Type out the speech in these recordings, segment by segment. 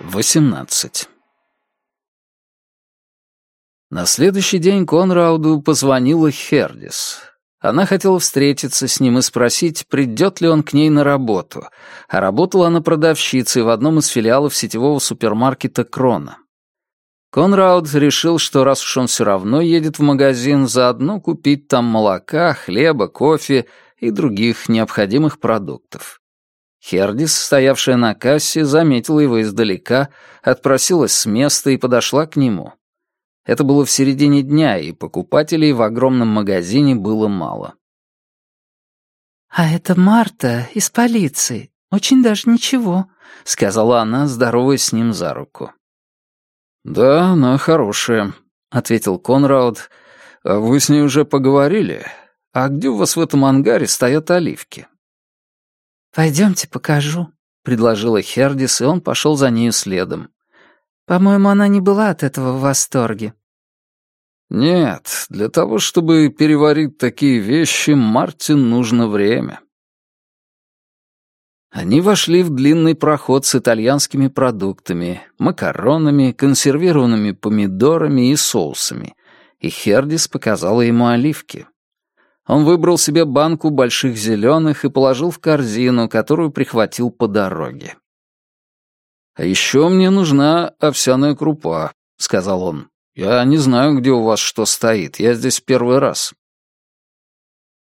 18. На следующий день Конрауду позвонила Хердис. Она хотела встретиться с ним и спросить, придет ли он к ней на работу, а работала она продавщицей в одном из филиалов сетевого супермаркета «Крона». Конрауд решил, что раз уж он все равно едет в магазин, заодно купить там молока, хлеба, кофе и других необходимых продуктов. Хердис, стоявшая на кассе, заметила его издалека, отпросилась с места и подошла к нему. Это было в середине дня, и покупателей в огромном магазине было мало. «А это Марта из полиции. Очень даже ничего», — сказала она, здороваясь с ним за руку. «Да, она хорошая», — ответил Конрауд. «А вы с ней уже поговорили? А где у вас в этом ангаре стоят оливки?» «Пойдемте покажу», — предложила Хердис, и он пошел за нею следом. «По-моему, она не была от этого в восторге». «Нет, для того, чтобы переварить такие вещи, Мартин нужно время». Они вошли в длинный проход с итальянскими продуктами, макаронами, консервированными помидорами и соусами, и Хердис показала ему оливки. Он выбрал себе банку больших зеленых и положил в корзину, которую прихватил по дороге. «А еще мне нужна овсяная крупа», — сказал он. «Я не знаю, где у вас что стоит. Я здесь первый раз».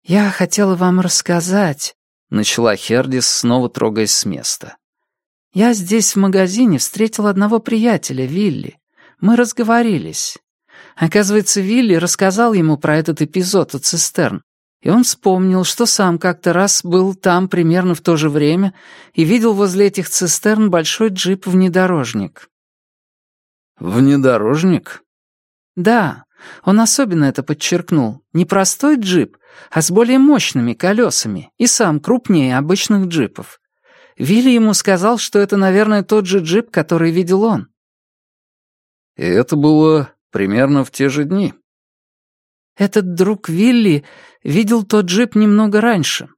«Я хотела вам рассказать», — начала Хердис, снова трогаясь с места. «Я здесь в магазине встретил одного приятеля, Вилли. Мы разговорились. Оказывается, Вилли рассказал ему про этот эпизод у цистерн, и он вспомнил, что сам как-то раз был там примерно в то же время и видел возле этих цистерн большой джип-внедорожник. «Внедорожник?» «Да, он особенно это подчеркнул. Не простой джип, а с более мощными колесами и сам крупнее обычных джипов. Вилли ему сказал, что это, наверное, тот же джип, который видел он». «И это было примерно в те же дни?» Этот друг Вилли видел тот джип немного раньше.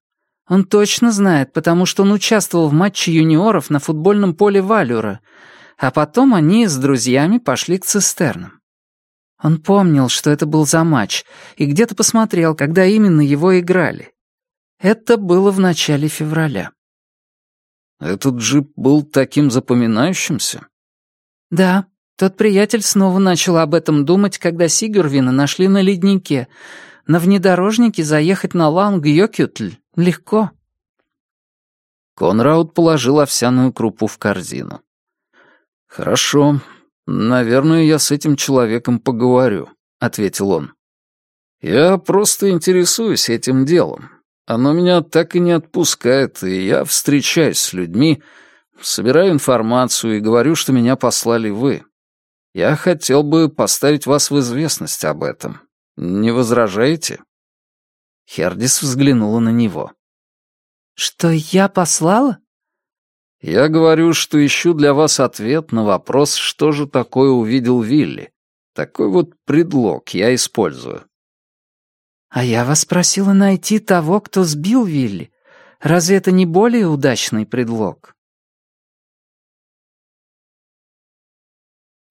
Он точно знает, потому что он участвовал в матче юниоров на футбольном поле Валюра, а потом они с друзьями пошли к цистернам. Он помнил, что это был за матч, и где-то посмотрел, когда именно его играли. Это было в начале февраля. Этот джип был таким запоминающимся? Да, тот приятель снова начал об этом думать, когда Сигурвина нашли на леднике. На внедорожнике заехать на Ланг-Йокютль легко. Конрауд положил овсяную крупу в корзину. «Хорошо. Наверное, я с этим человеком поговорю», — ответил он. «Я просто интересуюсь этим делом. Оно меня так и не отпускает, и я встречаюсь с людьми, собираю информацию и говорю, что меня послали вы. Я хотел бы поставить вас в известность об этом. Не возражаете?» Хердис взглянула на него. «Что я послала?» «Я говорю, что ищу для вас ответ на вопрос, что же такое увидел Вилли. Такой вот предлог я использую». «А я вас просила найти того, кто сбил Вилли. Разве это не более удачный предлог?»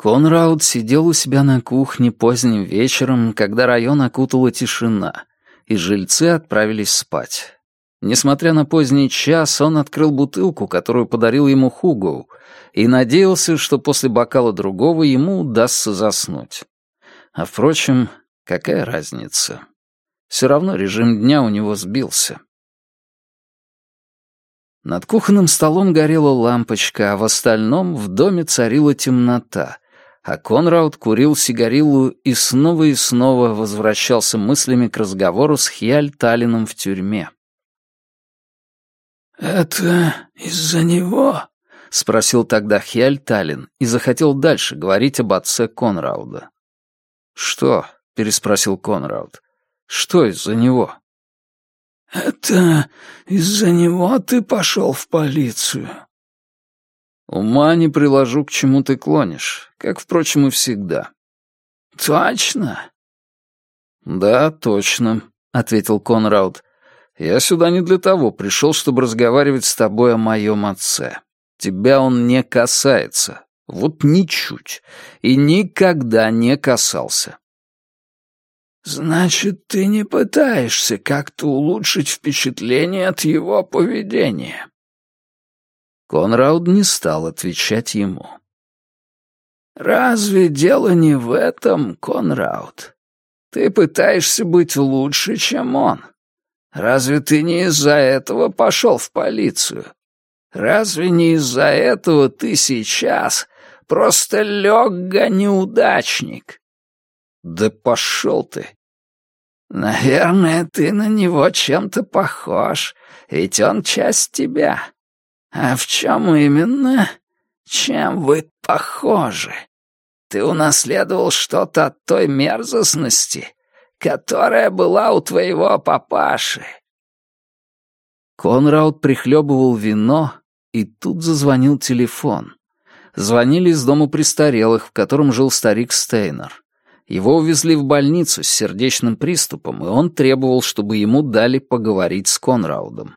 Конрауд сидел у себя на кухне поздним вечером, когда район окутала тишина, и жильцы отправились спать. Несмотря на поздний час, он открыл бутылку, которую подарил ему Хуго, и надеялся, что после бокала другого ему удастся заснуть. А впрочем, какая разница? Все равно режим дня у него сбился. Над кухонным столом горела лампочка, а в остальном в доме царила темнота, а Конрауд курил сигарилу и снова и снова возвращался мыслями к разговору с Хьяль Талином в тюрьме. «Это из-за него?» — спросил тогда Хьяль Талин и захотел дальше говорить об отце Конрауда. «Что?» — переспросил Конрауд. «Что из-за него?» «Это из-за него ты пошел в полицию?» Ума не приложу, к чему ты клонишь, как, впрочем, и всегда. Точно? Да, точно, ответил Конрауд. Я сюда не для того пришел, чтобы разговаривать с тобой о моем отце. Тебя он не касается. Вот ничуть. И никогда не касался. «Значит, ты не пытаешься как-то улучшить впечатление от его поведения?» Конрауд не стал отвечать ему. «Разве дело не в этом, Конрауд? Ты пытаешься быть лучше, чем он. Разве ты не из-за этого пошел в полицию? Разве не из-за этого ты сейчас просто лега-неудачник?» «Да пошел ты!» «Наверное, ты на него чем-то похож, ведь он часть тебя. А в чем именно? Чем вы похожи? Ты унаследовал что-то от той мерзостности, которая была у твоего папаши». Конрауд прихлебывал вино, и тут зазвонил телефон. Звонили из дома престарелых, в котором жил старик Стейнер. Его увезли в больницу с сердечным приступом, и он требовал, чтобы ему дали поговорить с Конраудом.